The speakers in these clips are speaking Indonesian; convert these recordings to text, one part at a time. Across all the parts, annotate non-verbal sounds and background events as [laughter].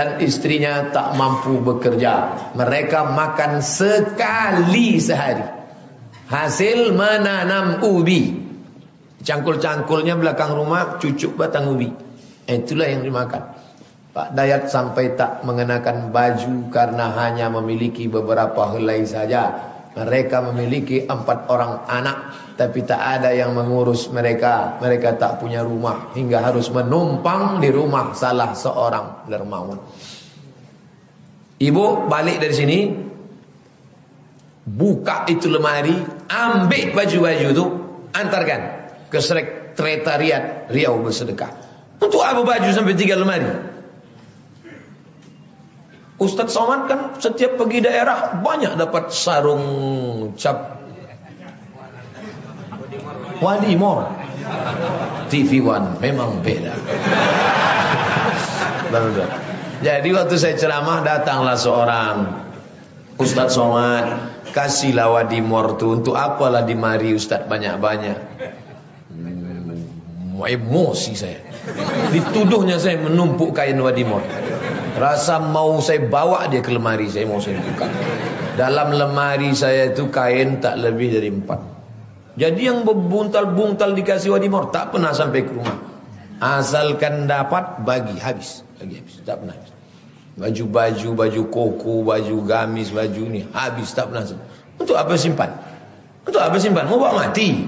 Dan istrinya tak mampu bekerja. Mereka makan sekali sehari. Hasil menanam ubi. Cangkul-cangkulnya belakang rumah cucuk batang ubi. Itulah yang dimakan. Pak Dayat sampai tak mengenakan baju karena hanya memiliki beberapa helai saja. Mereka memiliki empat orang anak Tapi tak ada yang mengurus mereka. Mereka tak punya rumah Hingga harus menumpang di rumah salah seorang dermawan. Ibu balik dari sini Buka itu lemari Ambil baju-baju itu Antarkan ke sekretariat Riau bersedekah. Untuk apa baju sampai tiga lemari Ustaz Somad kan setiap pergi daerah banyak dapat sarung cap. Wadi Mor. TV One memang beda. [laughs] Jadi waktu saya ceramah datanglah seorang Ustaz Somad Kasihlah Wadi Mor tu Untuk apalah di mari Ustaz banyak-banyak. Hmm, Emosi saya. Dituduhnya saya menumpuk kain Wadi Mor Rasa mau saya bawa dia ke lemari saya mau saya buka. Dalam lemari saya itu kain tak lebih dari empat. Jadi yang berbuntal-buntal dikasih wadimor tak pernah sampai ke rumah. Asalkan dapat bagi habis, bagi habis, tak pernah habis. Baju-baju, baju koko, baju gamis, baju ni habis tak pernah. Untuk apa simpan? Untuk apa simpan? Mau bawa mati?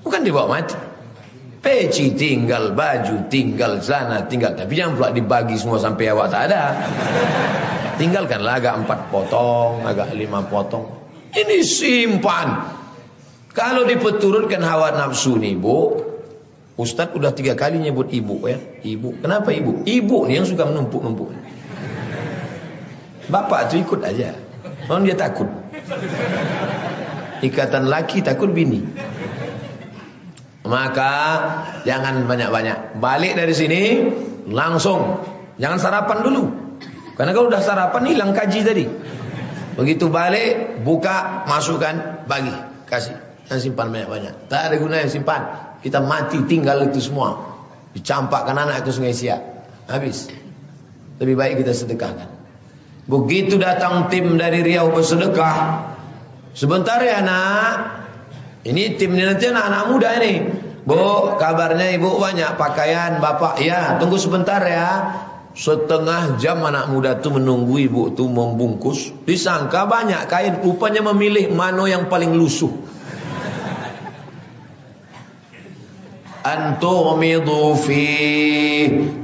Bukan dibawa mati. Peci tinggal, baju tinggal, sana tinggal. Tapi jangan pula dibagi semua sampai awak tak ada. Tinggalkanlah agak empat potong, agak lima potong. Ini simpan. Kalau dipeturutkan hawa nafsu ni bu, Ustaz sudah tiga kali nyebut ibu ya. Ibu. Kenapa ibu? Ibu ni yang suka menumpuk-numpuk. Bapak tu ikut aja. Orang dia takut. Ikatan laki takut bini. Maka jangan banyak-banyak. Balik dari sini langsung. Jangan sarapan dulu. Karena kalau udah sarapan hilang kaji tadi. Begitu balik, buka, masukkan, bagi, kasih. Dan simpan banyak-banyak. Tak ada gunanya simpan. Kita mati tinggal itu semua. Dicampakkan anak itu sungai siap. Habis. Lebih baik kita sedekahkan. Begitu datang tim dari Riau bersedekah. Sebentar ya nak. Ini tim nanti anak-anak muda ini. Bu, kabarnya ibu banyak pakaian bapak. Ya, tunggu sebentar ya. Setengah jam anak muda tu menunggu ibu tu membungkus. Disangka banyak kain. Rupanya memilih mana yang paling lusuh. Antumidu fi.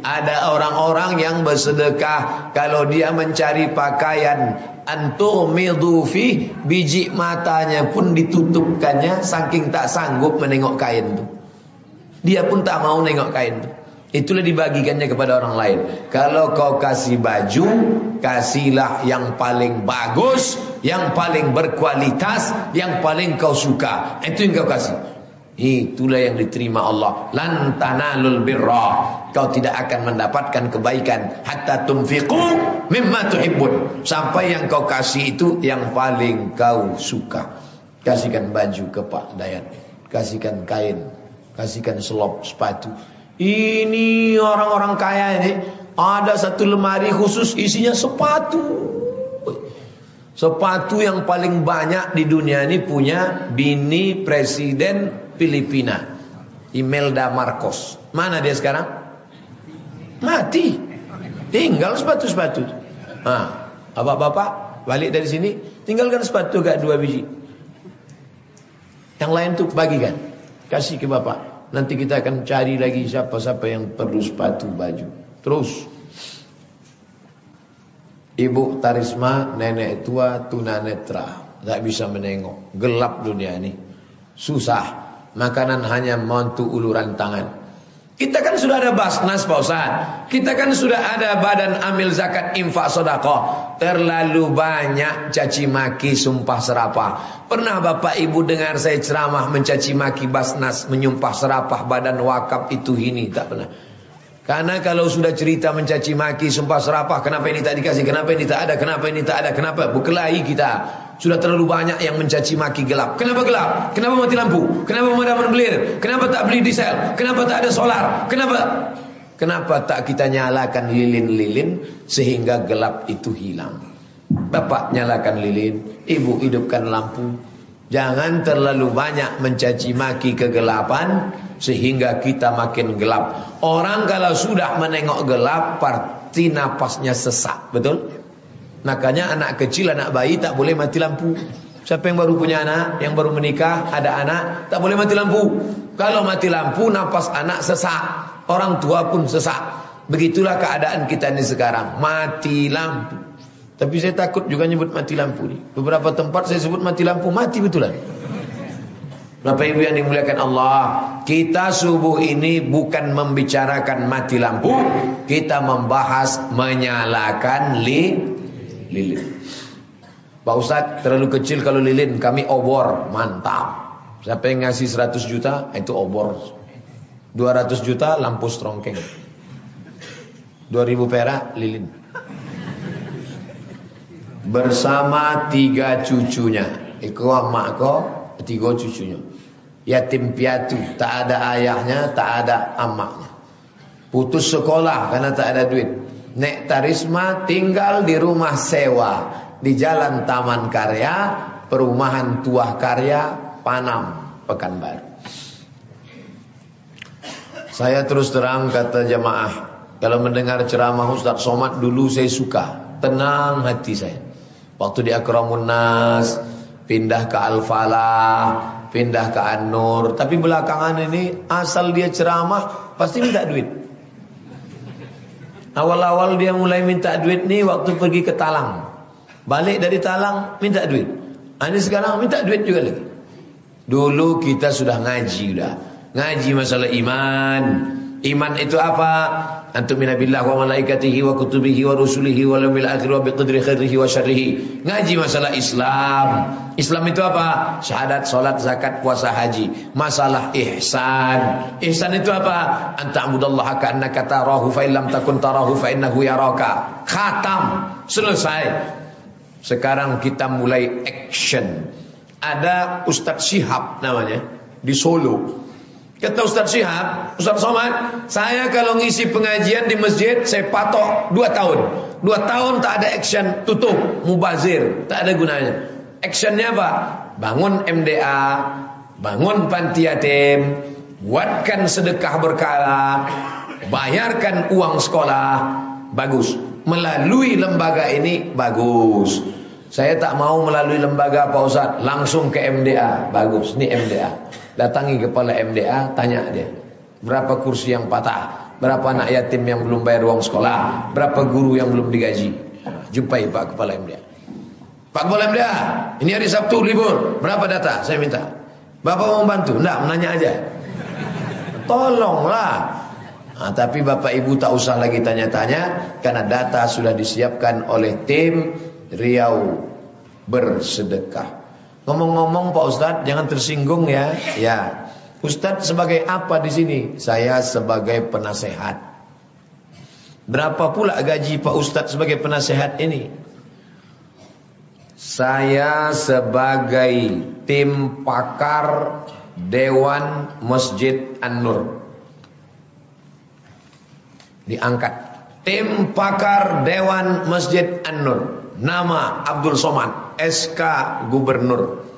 Ada orang-orang yang bersedekah. Kalau dia mencari pakaian Antumidu fi Biji matanya pun ditutupkannya Saking tak sanggup menengok kain tu. Dia pun tak mau nengok kain tu. Itulah dibagikannya kepada orang lain. Kalau kau kasih baju Kasihlah yang paling bagus Yang paling berkualitas Yang paling kau suka. Itu yang kau kasih Itulah yang diterima Allah. Lan birra. Kau tidak akan mendapatkan kebaikan hatta tunfiqu mimma tuhibbun. Sampai yang kau kasih itu yang paling kau suka. Kasihkan baju ke Pak Dayat. Kasihkan kain. Kasihkan selop sepatu. Ini orang-orang kaya ini ada satu lemari khusus isinya sepatu. Sepatu yang paling banyak di dunia ini punya bini presiden Filipina. Imelda Marcos. Mana dia sekarang? Mati. Tinggal sepatu-sepatu. Nah, bapak-bapak balik dari sini, tinggalkan sepatu gak dua biji. Yang lain tuh bagikan. Kasih ke bapak. Nanti kita akan cari lagi siapa-siapa yang perlu sepatu baju. Terus. Ibu Tarisma, nenek tua, tunanetra. Tak bisa menengok. Gelap dunia ini. Susah makanan hanya mantu uluran tangan. Kita kan sudah ada basnas Pak Ustaz. Kita kan sudah ada badan amil zakat infak sodakoh. Terlalu banyak caci maki sumpah serapah. Pernah Bapak Ibu dengar saya ceramah mencaci maki basnas menyumpah serapah badan wakaf itu ini tak pernah. Karena kalau sudah cerita mencaci maki sumpah serapah kenapa ini tak dikasih, kenapa ini tak ada, kenapa ini tak ada, kenapa berkelahi kita. Sudah terlalu banyak yang mencaci maki gelap. Kenapa gelap? Kenapa mati lampu? Kenapa pemadaman belir? Kenapa tak beli diesel? Kenapa tak ada solar? Kenapa? Kenapa tak kita nyalakan lilin-lilin sehingga gelap itu hilang? Bapak nyalakan lilin, ibu hidupkan lampu. Jangan terlalu banyak mencaci maki kegelapan sehingga kita makin gelap. Orang kalau sudah menengok gelap, pasti napasnya sesak, betul? Makanya anak kecil, anak bayi tak boleh mati lampu. Siapa yang baru punya anak, yang baru menikah, ada anak, tak boleh mati lampu. Kalau mati lampu, napas anak sesak. Orang tua pun sesak. Begitulah keadaan kita ini sekarang. Mati lampu. Tapi saya takut juga nyebut mati lampu ni. Beberapa tempat saya sebut mati lampu, mati betulan. Bapak Ibu yang dimuliakan Allah, kita subuh ini bukan membicarakan mati lampu, kita membahas menyalakan li lilin. Pak Ustaz, terlalu kecil kalau lilin, kami obor, mantap. Siapa yang ngasih 100 juta, itu obor. 200 juta lampu strongkeng 2000 perak lilin. Bersama tiga cucunya. Iko makko tiga cucunya yatim piatu tak ada ayahnya tak ada amaknya. Putus sekolah karena tak ada duit. Nek tarisma tinggal di rumah sewa di jalan Taman Karya perumahan Tuah Karya Panam Pekanbaru. Saya terus terang kata jamaah, kalau mendengar ceramah Ustaz Somad dulu saya suka, tenang hati saya. Waktu di Akramun Nas, pindah ke Al-Falah, pindah ke An-Nur, tapi belakangan ini asal dia ceramah pasti minta duit. Awal-awal dia mulai minta duit nih waktu pergi ke Talang. Balik dari Talang minta duit. Ini sekarang minta duit juga lagi. Dulu kita sudah ngaji udah. Ngaji masalah iman. Iman itu apa? Antum minabillah wa malaikatihi wa kutubihi wa rusulihi wa lamil akhir wa biqadri khairihi wa syarrihi. Ngaji masalah Islam. Islam itu apa? Syahadat, salat, zakat, puasa, haji. Masalah ihsan. Ihsan itu apa? Anta'budallaha ka'annaka tarahu fa illam takun tarahu fa innahu yaraka. Khatam. Selesai. Sekarang kita mulai action. Ada Ustaz Syihab namanya di Solo. Kata Ustaz Syihab, Ustaz Somad, saya kalau ngisi pengajian di masjid, saya patok dua tahun. Dua tahun tak ada action, tutup, mubazir, tak ada gunanya. Actionnya apa? Bangun MDA, bangun panti yatim, buatkan sedekah berkala, bayarkan uang sekolah, bagus. Melalui lembaga ini, bagus. Saya tak mau melalui lembaga Pak Ustaz, langsung ke MDA, bagus. Ini MDA. Datangi kepala MDA, tanya dia. Berapa kursi yang patah? Berapa anak yatim yang belum bayar uang sekolah? Berapa guru yang belum digaji? Jumpai Pak Kepala MDA. Pak Kepala MDA, ini hari Sabtu libur. Berapa data? Saya minta. Bapak mau bantu? Enggak, menanya aja. Tolonglah. Nah, tapi Bapak Ibu tak usah lagi tanya-tanya karena data sudah disiapkan oleh tim Riau bersedekah. Ngomong-ngomong Pak Ustadz, jangan tersinggung ya. Ya. Ustadz sebagai apa di sini? Saya sebagai penasehat. Berapa pula gaji Pak Ustadz sebagai penasehat ini? Saya sebagai tim pakar Dewan Masjid An-Nur. Diangkat. Tim pakar Dewan Masjid An-Nur. Nama Abdul Somad, SK Gubernur.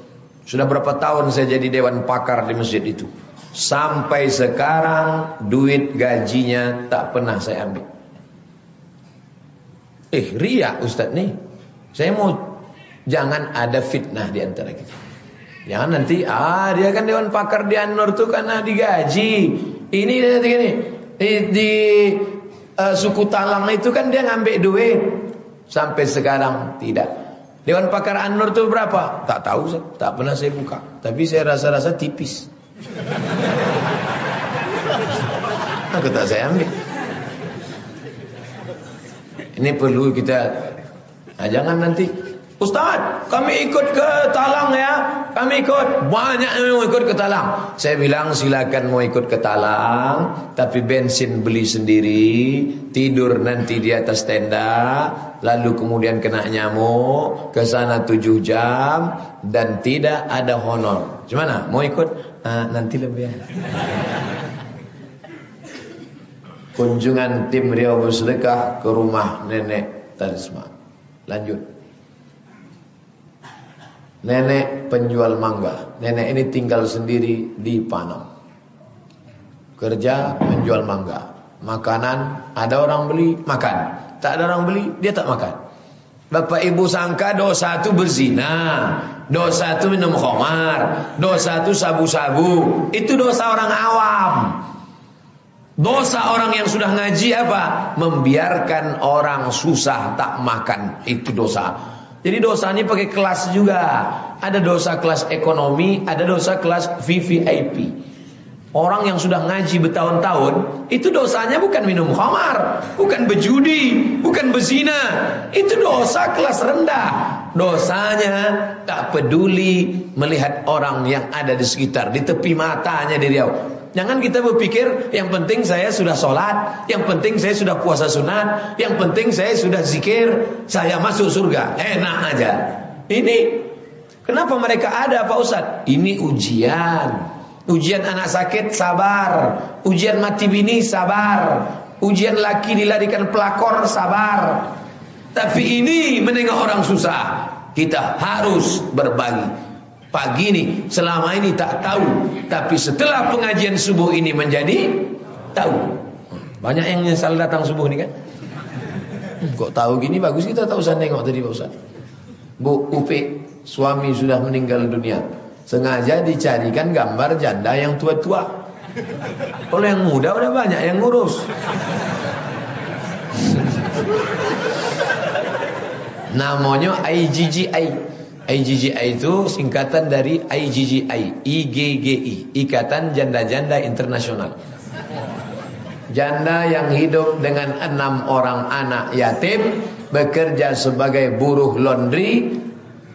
Sudah berapa tahun saya jadi dewan pakar di masjid itu. Sampai sekarang duit gajinya tak pernah saya ambil. Eh, ria Ustaz nih. Saya mau jangan ada fitnah di antara kita. Jangan nanti ah dia kan dewan pakar di An-Nur tuh karena digaji. Ini nanti gini. Di, di uh, suku Talang itu kan dia ngambil duit. Sampai sekarang tidak. Dewan Pakar An-Nur itu berapa? Tak tahu tak pernah saya buka. Tapi saya rasa-rasa tipis. [laughs] Aku tak saya ambil. Ini perlu kita nah, jangan nanti Ustaz, kami ikut ke Talang ya. Kami ikut. Banyak yang mau ikut ke Talang. Saya bilang silakan mau ikut ke Talang. Tapi bensin beli sendiri. Tidur nanti di atas tenda. Lalu kemudian kena nyamuk. Ke sana tujuh jam. Dan tidak ada honor. Gimana? Mau ikut? Uh, nanti lebih kunjungan tim Riau bersedekah ke rumah nenek Tarisma. Lanjut. Nenek penjual mangga. Nenek ini tinggal sendiri di Panam. Kerja menjual mangga. Makanan ada orang beli, makan. Tak ada orang beli, dia tak makan. Bapak ibu sangka dosa itu berzina, dosa itu minum khamar, dosa itu sabu-sabu. Itu dosa orang awam. Dosa orang yang sudah ngaji apa? Membiarkan orang susah tak makan. Itu dosa. Jadi dosa ini pakai kelas juga. Ada dosa kelas ekonomi, ada dosa kelas VVIP. Orang yang sudah ngaji bertahun-tahun Itu dosanya bukan minum khamar Bukan berjudi Bukan berzina Itu dosa kelas rendah Dosanya tak peduli Melihat orang yang ada di sekitar Di tepi matanya di riau Jangan kita berpikir Yang penting saya sudah sholat Yang penting saya sudah puasa sunat Yang penting saya sudah zikir Saya masuk surga. Enak aja. Ini Kenapa mereka ada Pak Ustadz? Ini ujian. Ujian anak sakit sabar. Ujian mati bini sabar. Ujian laki dilarikan pelakor sabar. Tapi ini menengok orang susah. Kita harus berbagi Pagi ini selama ini tak tahu Tapi setelah pengajian subuh ini menjadi Tahu Banyak yang nyesal datang subuh ini kan Kok tahu gini bagus kita tak usah nengok tadi Pak Ustaz Bu Upik Suami sudah meninggal dunia Sengaja dicarikan gambar janda yang tua-tua. Kalau yang muda udah banyak yang ngurus. Namanya IGGI. IGGI itu singkatan dari IGGI, IGGI, Ikatan Janda-Janda Internasional. Janda yang hidup dengan enam orang anak yatim bekerja sebagai buruh laundry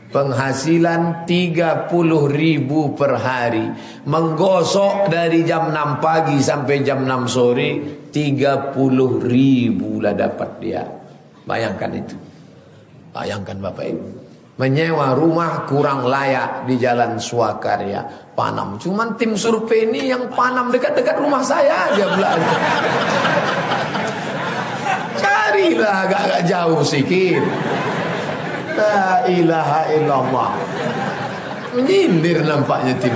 Penghasilan 30 ribu per hari. Menggosok dari jam 6 pagi sampai jam 6 sore 30 ribu lah dapat dia. Bayangkan itu. Bayangkan Bapak Ibu Menyewa rumah kurang layak di jalan Swakarya Panam Cuman tim survei ini yang Panam dekat-dekat rumah saya aja belajar Carilah agak-agak jauh sikit La ilaha illallah. Menyindir nampaknya tim.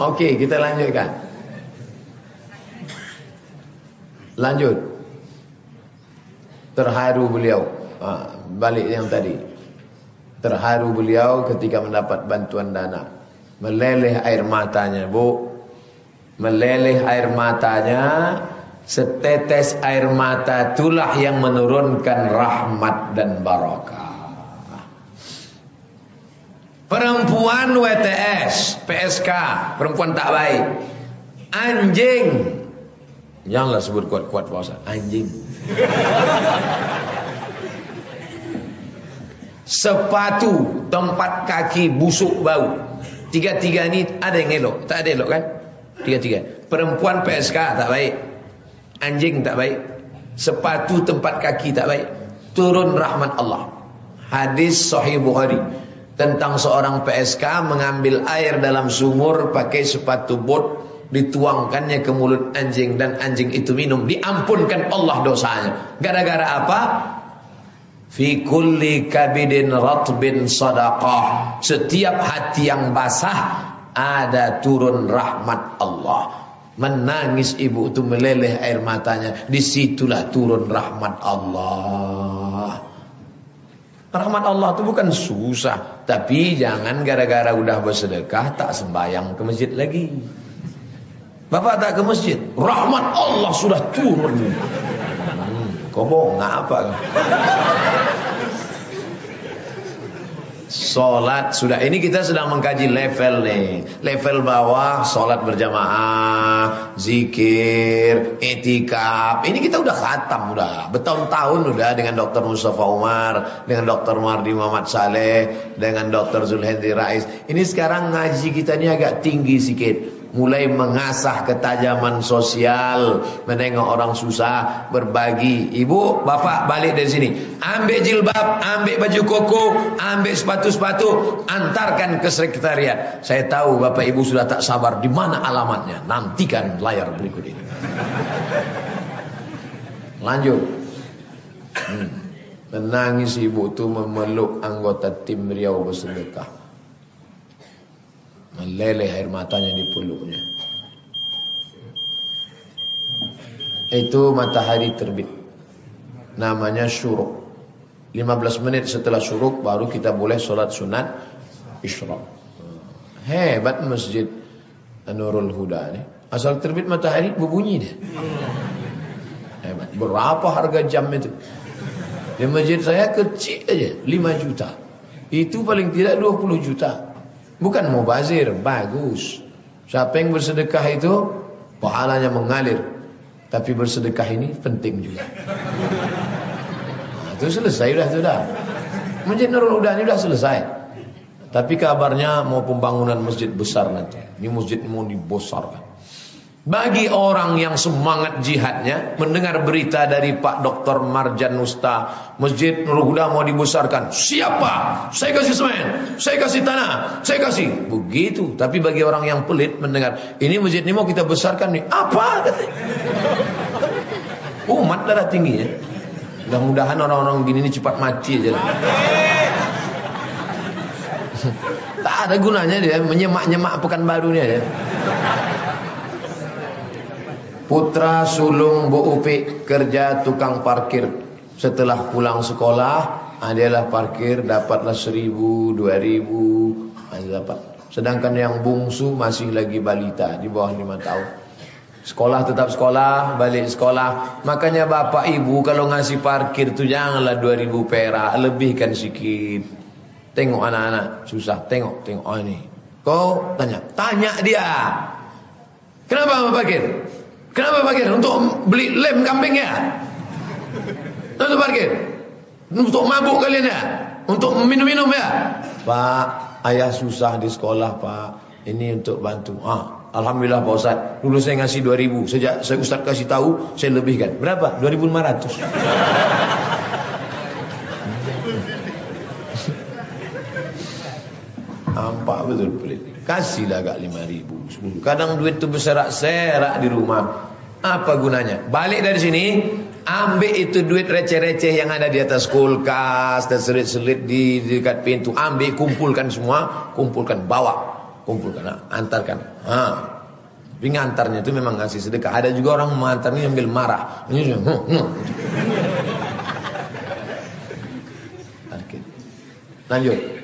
Okey, kita lanjutkan. Lanjut. Terharu beliau. Ha, balik yang tadi. Terharu beliau ketika mendapat bantuan dana. Meleleh air matanya, Bu. Meleleh air matanya Setetes air mata itulah yang menurunkan rahmat dan barakah. Perempuan WTS, PSK, perempuan tak baik. Anjing. Janganlah sebut kuat-kuat puasa. Anjing. Sepatu, tempat kaki busuk bau. Tiga-tiga ni ada yang elok, tak ada elok kan? Tiga-tiga. Perempuan PSK tak baik. Anjing tak baik Sepatu tempat kaki tak baik Turun rahmat Allah Hadis sahih Bukhari Tentang seorang PSK mengambil air dalam sumur Pakai sepatu bot Dituangkannya ke mulut anjing Dan anjing itu minum Diampunkan Allah dosanya Gara-gara apa? Fi kulli kabidin ratbin sadaqah Setiap hati yang basah Ada turun rahmat Allah Menangis ibu itu meleleh air matanya. Di situlah turun rahmat Allah. Rahmat Allah itu bukan susah. Tapi jangan gara-gara udah bersedekah tak sembahyang ke masjid lagi. Bapak tak ke masjid. Rahmat Allah sudah turun. Bohong apa? Solat sudah ini kita sedang mengkaji level nih Level bawah solat berjamaah Zikir Etikap Ini kita udah khatam udah Bertahun-tahun udah dengan Dr. Mustafa Umar Dengan Dr. Mardi Muhammad Saleh Dengan Dr. Zulhendri Rais Ini sekarang ngaji kita ini agak tinggi sedikit mulai mengasah ketajaman sosial, menengok orang susah, berbagi. Ibu, bapak balik dari sini, ambil jilbab, ambil baju koko, ambil sepatu-sepatu, antarkan ke sekretariat. Saya tahu bapak ibu sudah tak sabar di mana alamatnya. Nantikan layar berikut ini. Lanjut. Hmm. Menangis ibu tu memeluk anggota tim Riau bersedekah. Meleleh air matanya di peluknya. Itu matahari terbit. Namanya syuruk. 15 menit setelah syuruk baru kita boleh solat sunat isyraq. Hebat masjid Nurul Huda ni. Asal terbit matahari berbunyi dia. Hebat. Berapa harga jam itu? Di masjid saya kecil aja 5 juta. Itu paling tidak 20 juta. Bukan mau bazir, bagus. Siapa yang bersedekah itu pahalanya mengalir. Tapi bersedekah ini penting juga. Nah, itu selesai sudah sudah. Masjid Nurul Huda ini sudah selesai. Tapi kabarnya mau pembangunan masjid besar nanti. Ini masjid mau dibesarkan. Bagi orang yang semangat jihadnya mendengar berita dari Pak Dr. Marjan Nusta, Masjid Nurul Huda mau dibesarkan. Siapa? Saya kasih semen, saya kasih tanah, saya kasih. Begitu. Tapi bagi orang yang pelit mendengar, ini masjid ini mau kita besarkan nih. Apa? [laughs] Umat darah tinggi ya. Mudah-mudahan orang-orang gini ini cepat mati aja lah. [laughs] tak ada gunanya dia menyemak-nyemak pekan baru ni aja. Putra sulung Bu Upik kerja tukang parkir. Setelah pulang sekolah, adalah parkir dapatlah seribu, dua ribu, dapat. Sedangkan yang bungsu masih lagi balita di bawah lima tahun. Sekolah tetap sekolah, balik sekolah. Makanya bapak ibu kalau ngasih parkir tu janganlah ribu perak, lebihkan sikit. Tengok anak-anak susah, tengok, tengok oh ini. Kau tanya, tanya dia. Kenapa mau parkir? Kenapa parkir? Untuk beli lem kambing ya? Untuk parkir? Untuk mabuk kalian ya? Untuk minum-minum ya? Pak, ayah susah di sekolah pak. Ini untuk bantu. Ah, Alhamdulillah Pak Ustaz. Dulu saya ngasih 2000. Sejak saya Ustaz kasih tahu, saya lebihkan. Berapa? 2500. [laughs] Nampak betul pelit. Kasihlah agak 5000, 10. Kadang duit tu berserak-serak di rumah. Apa gunanya? Balik dari sini, ambil itu duit receh-receh yang ada di atas kulkas dan selit-selit di dekat pintu. Ambil, kumpulkan semua, kumpulkan, bawa, kumpulkan, nah, antarkan. Ha. Tapi ngantarnya itu memang ngasih sedekah. Ada juga orang mengantarnya sambil marah. Ini, hmm, hmm. Lanjut.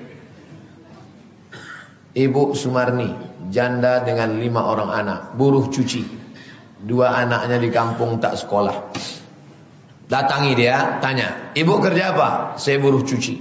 Ibu Sumarni, janda dengan lima orang anak, buruh cuci. Dua anaknya di kampung tak sekolah. Datangi dia, tanya, ibu kerja apa? Saya buruh cuci.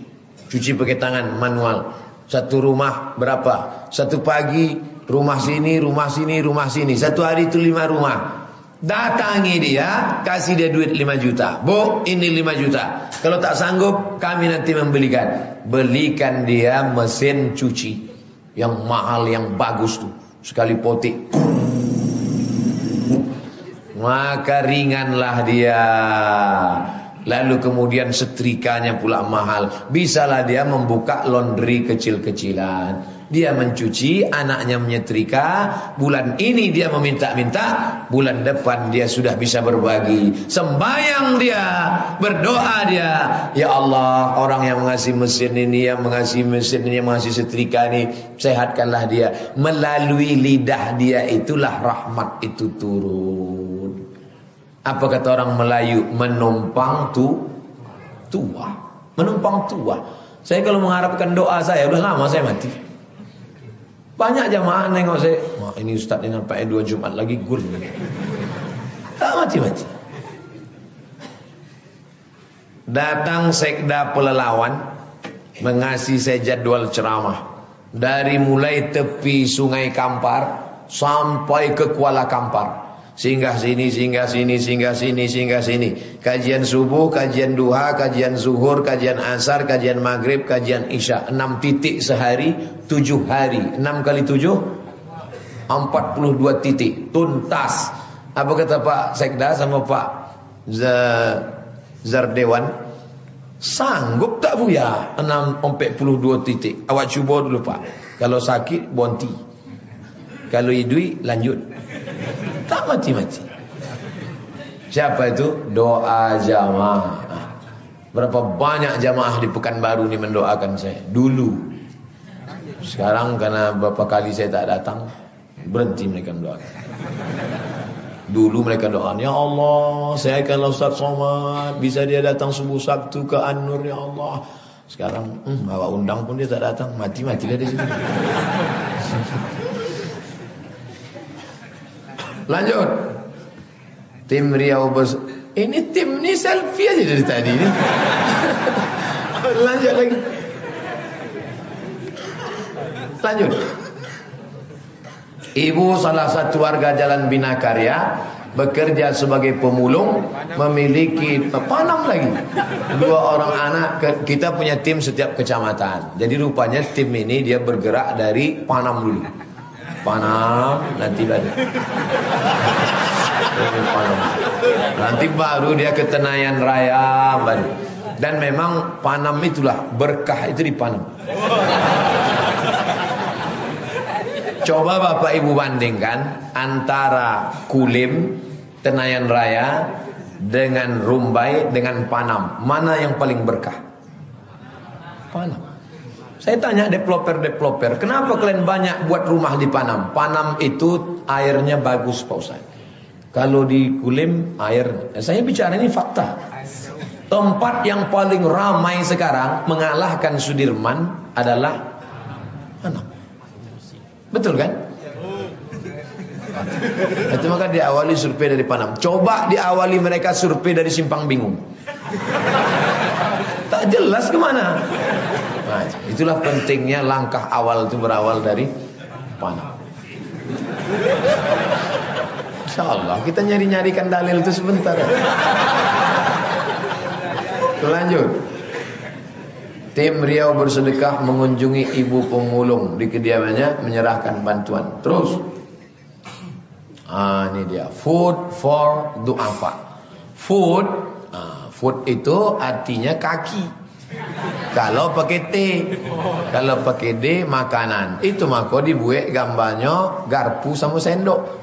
Cuci pakai tangan, manual. Satu rumah berapa? Satu pagi, rumah sini, rumah sini, rumah sini. Satu hari itu lima rumah. Datangi dia, kasih dia duit lima juta. Bu, ini lima juta. Kalau tak sanggup, kami nanti membelikan. Belikan dia mesin cuci. Yang mahal, yang bagus tuh. Sekali potik maka ringanlah dia. Lalu kemudian setrikanya pula mahal. Bisalah dia membuka laundry kecil-kecilan. Dia mencuci, anaknya menyetrika. Bulan ini dia meminta-minta. Bulan depan dia sudah bisa berbagi. Sembayang dia, berdoa dia. Ya Allah, orang yang mengasihi mesin ini, yang mengasihi mesin ini, yang mengasihi setrika ini. Sehatkanlah dia. Melalui lidah dia itulah rahmat itu turun. Apa kata orang Melayu? Menumpang tu tua. Menumpang tua. Saya kalau mengharapkan doa saya, udah lama saya mati. Banyak jamaah nengok saya. Wah ini ustaz ini nampaknya dua Jumat lagi gur. Tak mati-mati. Datang sekda pelelawan. Mengasih saya jadwal ceramah. Dari mulai tepi sungai Kampar. Sampai ke Kuala Kampar. Singgah sini, singgah sini, singgah sini, singgah sini. Kajian subuh, kajian duha, kajian zuhur, kajian asar, kajian maghrib, kajian isya. Enam titik sehari, tujuh hari. Enam kali tujuh? 42 titik tuntas. Apa kata Pak Sekda sama Pak Zardewan? Sanggup tak Buya 642 titik? Awak cuba dulu Pak. Kalau sakit bonti. Kalau idui lanjut. Tak mati-mati. Siapa itu? Doa jamaah. Berapa banyak jamaah di Pekanbaru ni mendoakan saya. Dulu. Sekarang karena beberapa kali saya tak datang. Berhenti mereka mendoakan. Dulu mereka doa, Ya Allah, saya akan Ustaz Somad. Bisa dia datang subuh Sabtu ke An-Nur, Ya Allah. Sekarang, hmm, bawa undang pun dia tak datang. Mati-mati dia di sini. Lanjut. Tim Riau bers ini tim ni selfie aja dari tadi ni. Lanjut lagi. Lanjut. Ibu salah satu warga Jalan Bina Karya bekerja sebagai pemulung memiliki panam lagi dua orang anak kita punya tim setiap kecamatan jadi rupanya tim ini dia bergerak dari Panam dulu Panam nanti lagi Nanti baru dia ke Tenayan Raya baru. Dan memang Panam itulah berkah itu di Panam. Coba Bapak Ibu bandingkan antara Kulim, Tenayan Raya dengan Rumbai dengan Panam. Mana yang paling berkah? Panam. Saya tanya developer-developer, kenapa kalian banyak buat rumah di Panam? Panam itu airnya bagus Pak Ustaz. Kalau di Kulim air, saya bicara ini fakta. Tempat yang paling ramai sekarang mengalahkan Sudirman adalah mana? Betul kan? Itu maka diawali survei dari Panam. Coba diawali mereka survei dari Simpang Bingung. Tak jelas ke mana. Nah, itulah pentingnya langkah awal itu berawal dari Panam. InsyaAllah kita nyari-nyarikan dalil itu sebentar. Lanjut. Tim Riau bersedekah mengunjungi ibu pemulung di kediamannya menyerahkan bantuan. Terus. Ah ini dia food for duafa. Food, ah, food itu artinya kaki. Kalau pakai T, kalau pakai D makanan. Itu maka dibuat gambarnya garpu sama sendok.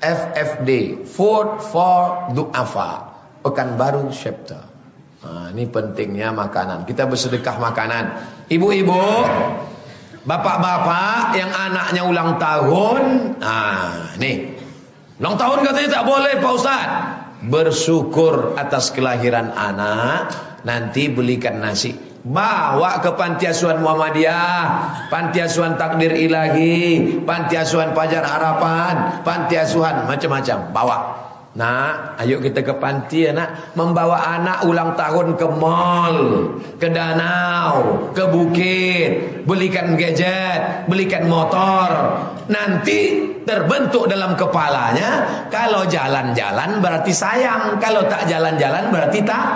FFD Food for Du'afa Pekanbaru chapter nah, Ini pentingnya makanan. Kita bersedekah makanan. Ibu-ibu Bapak-bapak yang anaknya ulang tahun. Nah, nih. Ulang tahun katanya tak boleh Pak Ustaz Bersyukur atas kelahiran anak. Nanti belikan nasi. Bawa ke panti asuhan Muhammadiyah, panti asuhan Takdir Ilahi, panti asuhan Pajar Harapan, panti asuhan macam-macam. Bawa. Nah, ayo kita ke panti ya nak. Membawa anak ulang tahun ke mall Ke danau Ke bukit. Belikan gadget Belikan motor. Nanti terbentuk dalam kepalanya Kalau jalan-jalan berarti sayang Kalau tak jalan-jalan berarti tak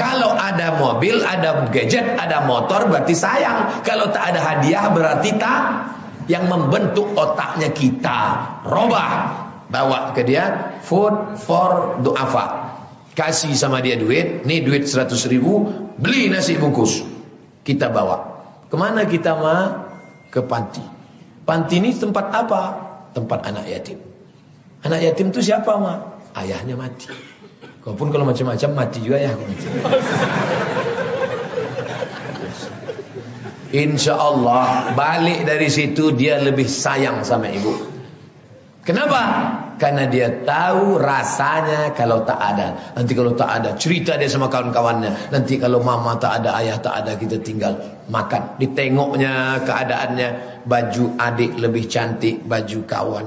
kalau ada mobil, ada gadget, ada motor berarti sayang. Kalau tak ada hadiah berarti tak. Yang membentuk otaknya kita. Robah. Bawa ke dia. Food for du'afa. Kasih sama dia duit. Nih duit 100 ribu. Beli nasi bungkus. Kita bawa. Ke mana kita mah? Ke panti. Panti ini tempat apa? Tempat anak yatim. Anak yatim itu siapa mah? Ayahnya mati. Kau pun kalau macam-macam mati juga ya. Insya Allah balik dari situ dia lebih sayang sama ibu. Kenapa? Karena dia tahu rasanya kalau tak ada. Nanti kalau tak ada, cerita dia sama kawan-kawannya. Nanti kalau mama tak ada, ayah tak ada, kita tinggal makan. Ditengoknya keadaannya, baju adik lebih cantik, baju kawan.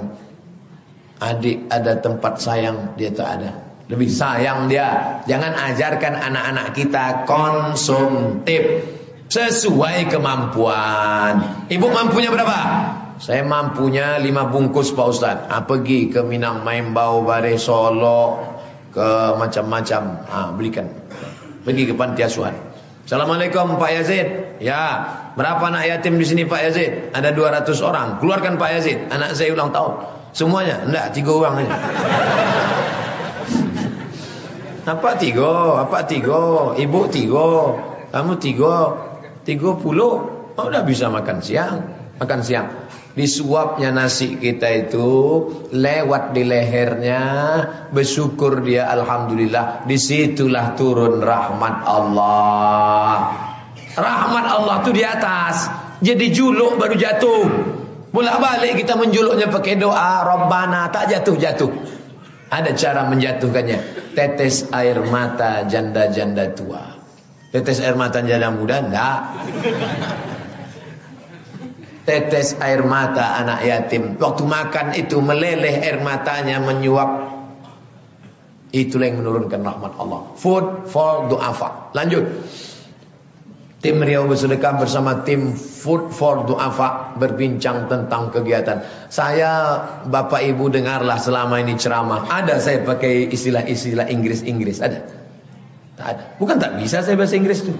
Adik ada tempat sayang, dia tak ada. Lebih sayang dia. Jangan ajarkan anak-anak kita konsumtif. Sesuai kemampuan. Ibu mampunya berapa? Saya mampunya lima bungkus Pak Ustaz. Ah, pergi ke Minang Maimbau, Bare Solo, ke macam-macam. Ah, belikan. Pergi ke panti asuhan. Assalamualaikum Pak Yazid. Ya, Berapa anak yatim di sini Pak Yazid? Ada 200 orang. Keluarkan Pak Yazid. Anak saya ulang tahun. Semuanya? Enggak, tiga orang aja. Apa tiga? Apa tiga? Ibu tiga. Kamu tiga. Tiga puluh. Oh, udah bisa makan siang. Makan siang. Disuapnya nasi kita itu lewat di lehernya, bersyukur dia alhamdulillah. Di situlah turun rahmat Allah. Rahmat Allah tuh di atas. Jadi juluk baru jatuh. Bolak-balik kita menjuluknya pakai doa Rabbana tak jatuh-jatuh. Ada cara menjatuhkannya. Tetes air mata janda-janda tua. Tetes air mata janda muda enggak tetes air mata anak yatim. Waktu makan itu meleleh air matanya menyuap. Itulah yang menurunkan rahmat Allah. Food for du'afa. Lanjut. Tim Riau bersedekah bersama tim Food for Du'afa berbincang tentang kegiatan. Saya Bapak Ibu dengarlah selama ini ceramah. Ada saya pakai istilah-istilah Inggris-Inggris. Ada? Tak ada. Bukan tak bisa saya bahasa Inggris itu.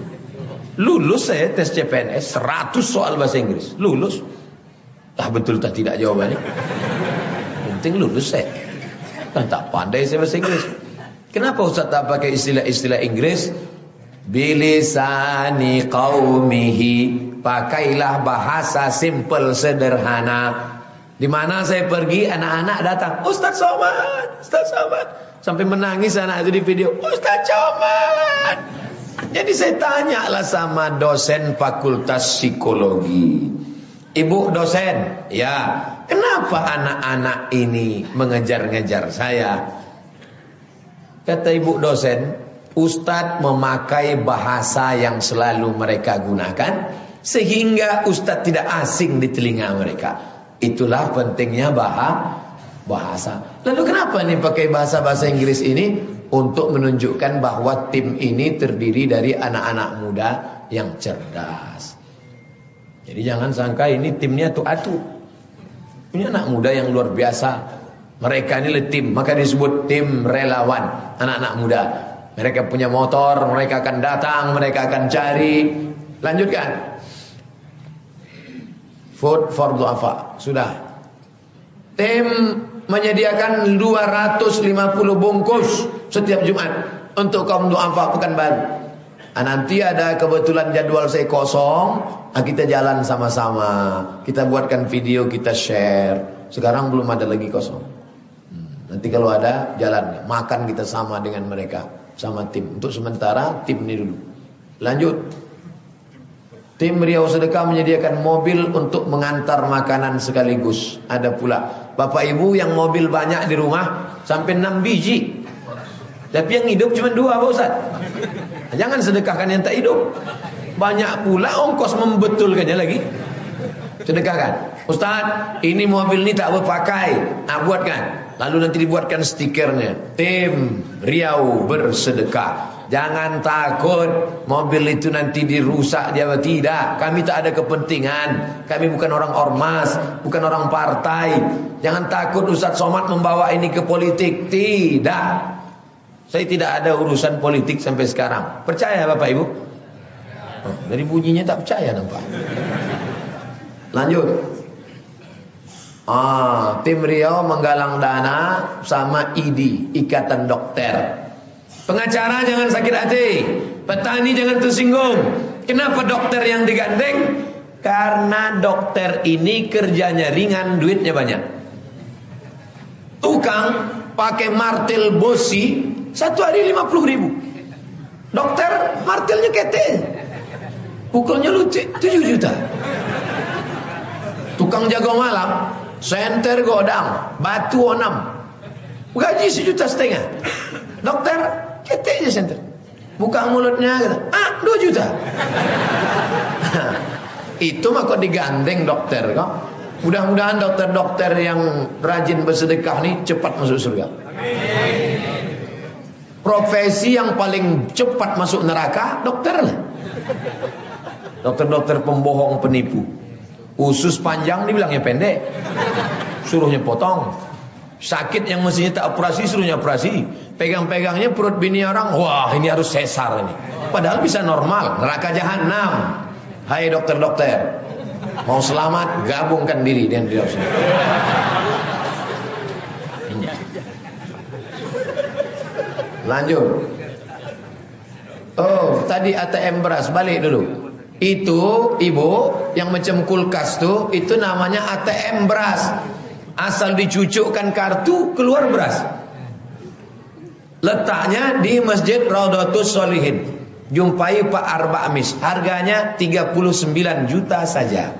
Lulus saya tes CPNS 100 soal bahasa Inggris. Lulus. Ah betul tak tidak jawabannya. Penting lulus saya. Kan tak pandai saya bahasa Inggris. Kenapa Ustaz tak pakai istilah-istilah Inggris? Bilisani qaumihi. Pakailah bahasa simple sederhana. Di mana saya pergi anak-anak datang, Ustaz Somad, Ustaz Somad. Sampai menangis anak itu di video, Ustaz Somad. Jadi saya tanya lah sama dosen fakultas psikologi. Ibu dosen, ya, kenapa anak-anak ini mengejar-ngejar saya? Kata ibu dosen, Ustadz memakai bahasa yang selalu mereka gunakan, sehingga Ustadz tidak asing di telinga mereka. Itulah pentingnya bahasa. Lalu kenapa nih pakai bahasa-bahasa Inggris ini? Untuk menunjukkan bahwa tim ini terdiri dari anak-anak muda yang cerdas. Jadi jangan sangka ini timnya tuh atu. Ini anak muda yang luar biasa. Mereka ini tim, maka disebut tim relawan, anak-anak muda. Mereka punya motor, mereka akan datang, mereka akan cari. Lanjutkan. Food for duafa. Sudah. Tim menyediakan 250 bungkus setiap Jumat untuk kaum duafa Pekanbaru. Nah, nanti ada kebetulan jadwal saya kosong, nah kita jalan sama-sama. Kita buatkan video, kita share. Sekarang belum ada lagi kosong. Hmm, nanti kalau ada jalan, makan kita sama dengan mereka, sama tim. Untuk sementara tim ini dulu. Lanjut. Tim Riau Sedekah menyediakan mobil untuk mengantar makanan sekaligus. Ada pula Bapak Ibu yang mobil banyak di rumah sampai 6 biji. Tapi yang hidup cuma dua Pak Ustaz. Jangan sedekahkan yang tak hidup. Banyak pula ongkos membetulkannya lagi. Sedekahkan. Ustaz, ini mobil ini tak berpakai. Nah, buatkan. Lalu nanti dibuatkan stikernya. Tim Riau bersedekah. Jangan takut mobil itu nanti dirusak dia tidak. Kami tak ada kepentingan. Kami bukan orang ormas, bukan orang partai. Jangan takut Ustaz Somad membawa ini ke politik. Tidak. Saya tidak ada urusan politik sampai sekarang. Percaya Bapak Ibu? Oh, dari bunyinya tak percaya nampak. Lanjut. Ah, tim Riau menggalang dana sama ID, Ikatan Dokter. Pengacara jangan sakit hati. Petani jangan tersinggung. Kenapa dokter yang digandeng? Karena dokter ini kerjanya ringan, duitnya banyak. Tukang pakai martil bosi satu hari lima puluh ribu. Dokter martilnya kete. Pukulnya lucu tujuh juta. Tukang jago malam, senter godang, batu enam. Gaji sejuta setengah. Dokter kete aja senter. Buka mulutnya gitu. Ah, dua juta. [laughs] Itu mah kok digandeng dokter kok. Mudah-mudahan dokter-dokter yang rajin bersedekah nih cepat masuk surga. Profesi yang paling cepat masuk neraka dokter lah. Dokter-dokter pembohong penipu. Usus panjang dibilangnya pendek. Suruhnya potong. Sakit yang mestinya tak operasi suruhnya operasi. Pegang-pegangnya perut bini orang, wah ini harus sesar ini. Padahal bisa normal, neraka jahanam. Hai dokter-dokter, mau selamat gabungkan diri dengan Sedekah. Lanjut. Oh, tadi ATM beras balik dulu. Itu ibu yang macam kulkas tuh itu namanya ATM beras. Asal dicucukkan kartu keluar beras. Letaknya di Masjid Raudatus Solihin. Jumpai Pak Arba Amis. Harganya 39 juta saja.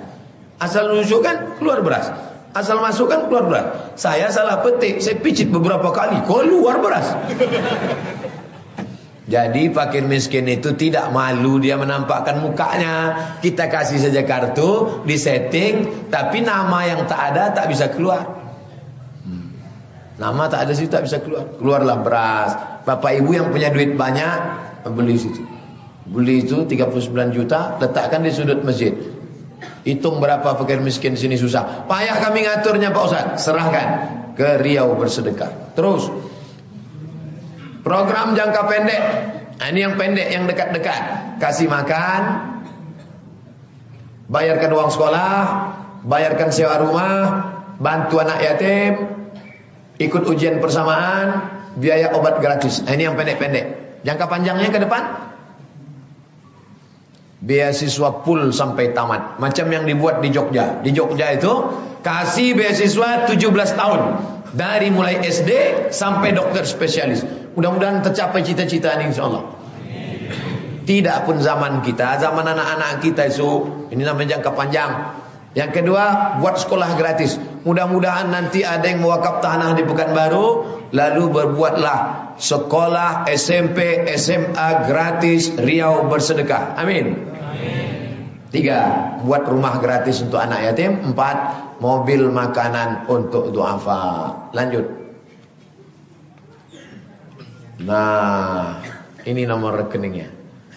Asal dicucukkan keluar beras. Asal masukkan keluar beras. Saya salah petik, saya picit beberapa kali, keluar beras. Jadi fakir miskin itu tidak malu dia menampakkan mukanya. Kita kasih saja kartu, disetting, tapi nama yang tak ada tak bisa keluar. Hmm. Nama tak ada situ tak bisa keluar. Keluarlah beras. Bapak ibu yang punya duit banyak, beli situ. Beli itu 39 juta, letakkan di sudut masjid. Hitung berapa fakir miskin sini susah. Payah kami ngaturnya Pak Ustaz. Serahkan ke Riau bersedekah. Terus program jangka pendek. Nah, ini yang pendek, yang dekat-dekat. Kasih makan, bayarkan uang sekolah, bayarkan sewa rumah, bantu anak yatim, ikut ujian persamaan, biaya obat gratis. Nah, ini yang pendek-pendek. Jangka panjangnya ke depan beasiswa full sampai tamat. Macam yang dibuat di Jogja. Di Jogja itu kasih beasiswa 17 tahun. Dari mulai SD sampai dokter spesialis. Mudah-mudahan tercapai cita-cita ini insyaAllah. Tidak pun zaman kita, zaman anak-anak kita itu, ini namanya jangka panjang. Yang kedua, buat sekolah gratis. Mudah-mudahan nanti ada yang mewakaf tanah di Pekanbaru, lalu berbuatlah sekolah SMP, SMA gratis Riau bersedekah. Amin. Tiga, buat rumah gratis untuk anak yatim. Empat, mobil makanan untuk duafa. Lanjut. Nah, ini nomor rekeningnya.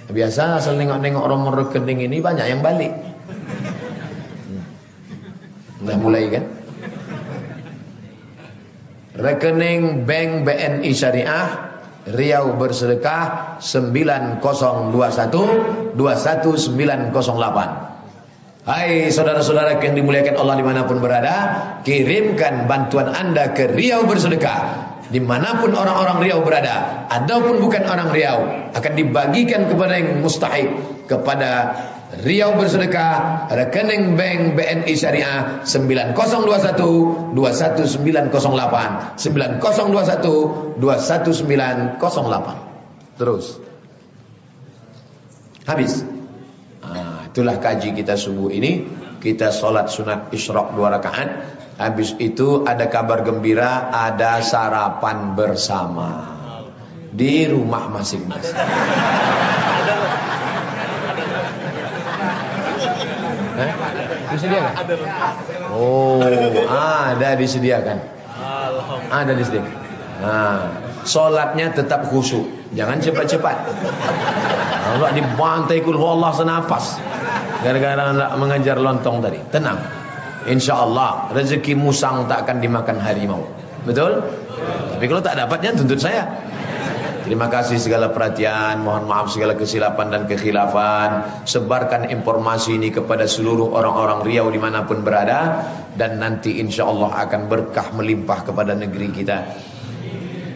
Biasa asal nengok-nengok nomor rekening ini banyak yang balik. Udah mulai kan? Rekening Bank BNI Syariah Riau bersedekah 9021 21908. Hai saudara-saudara yang dimuliakan Allah di mana pun berada, kirimkan bantuan anda ke Riau bersedekah. Di mana pun orang-orang Riau berada, ataupun bukan orang Riau, akan dibagikan kepada yang mustahik, kepada Riau bersedekah rekening bank BNI Syariah 9021 21908 9021 21908 terus. Habis. Nah, itulah kaji kita subuh ini. Kita sholat sunat isyraq dua rakaat habis itu ada kabar gembira ada sarapan bersama di rumah masing-masing Eh? Disediakan? Oh, ada disediakan. Ada disediakan. Nah, solatnya tetap khusyuk. Jangan cepat-cepat. Kalau dibantai kul Allah senapas. Gara-gara mengajar lontong tadi. Tenang. Insya Allah rezeki musang tak akan dimakan harimau. Betul? Tapi kalau tak dapatnya tuntut saya. Terima kasih segala perhatian, mohon maaf segala kesilapan dan kekhilafan. Sebarkan informasi ini kepada seluruh orang-orang Riau di mana pun berada. Dan nanti insya Allah akan berkah melimpah kepada negeri kita.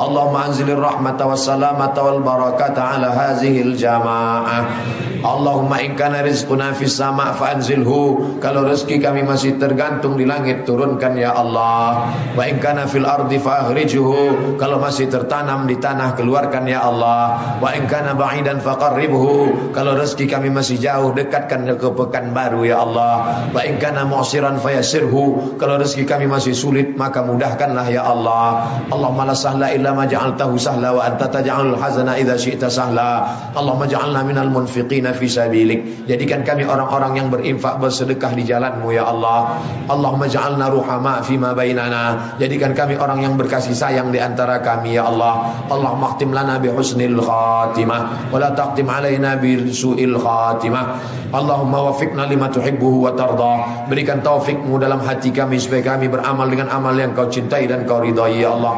Allahumma anzilir rahmata wassalamata jamaah. Allahumma inkana rizquna fis sama fa'anzilhu kalau rezeki kami masih tergantung di langit turunkan ya Allah. Wa inkana fil ardi fa'akhrijuhu kalau masih tertanam di tanah keluarkan ya Allah. Wa inkana ba'idan faqarribhu kalau rezeki kami masih jauh dekatkan ke pekan baru ya Allah. Wa inkana mu'siran fayasirhu kalau rezeki kami masih sulit maka mudahkanlah ya Allah. Allah la sahla ma ja'altahu sahla wa anta taj'alul hazana idza syi'ta sahla. Allahumma ja'alna minal munfiqina fi sabilik. Jadikan kami orang-orang yang berinfak bersedekah di jalanmu ya Allah. Allahumma ja'alna ruhama fi ma bainana. Jadikan kami orang yang berkasih sayang di antara kami ya Allah. Allahumma khtim lana bi husnil khatimah wa la taqtim alaina bi su'il khatimah. Allahumma wafiqna lima tuhibbuhu wa tarda. Berikan taufikmu dalam hati kami supaya kami beramal dengan amal yang kau cintai dan kau ridai ya Allah.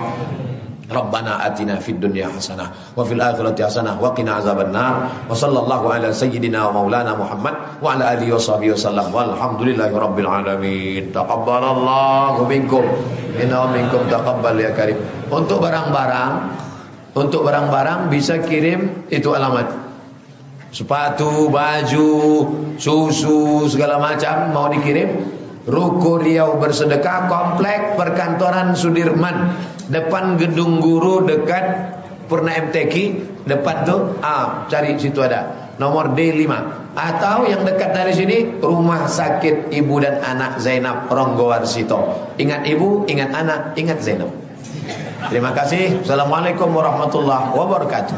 Rabbana atina fid dunya hasanah wa fil akhirati hasanah wa qina azabannar. Wa sallallahu ala sayyidina wa maulana Muhammad wa ala alihi wa sahbihi wasallam walhamdulillahi rabbil alamin. Taqabbalallahu minkum. Inna minkum taqabbal ya karim. Untuk barang-barang untuk barang-barang bisa kirim itu alamat. Sepatu baju susu segala macam mau dikirim Ruko Riau bersedekah komplek perkantoran Sudirman. Depan gedung guru dekat Purna MTQ depan tuh ah cari situ ada. Nomor D5 atau yang dekat dari sini rumah sakit ibu dan anak Zainab Ronggowarsito ingat ibu ingat anak ingat Zainab. Terima kasih. Assalamualaikum warahmatullahi wabarakatuh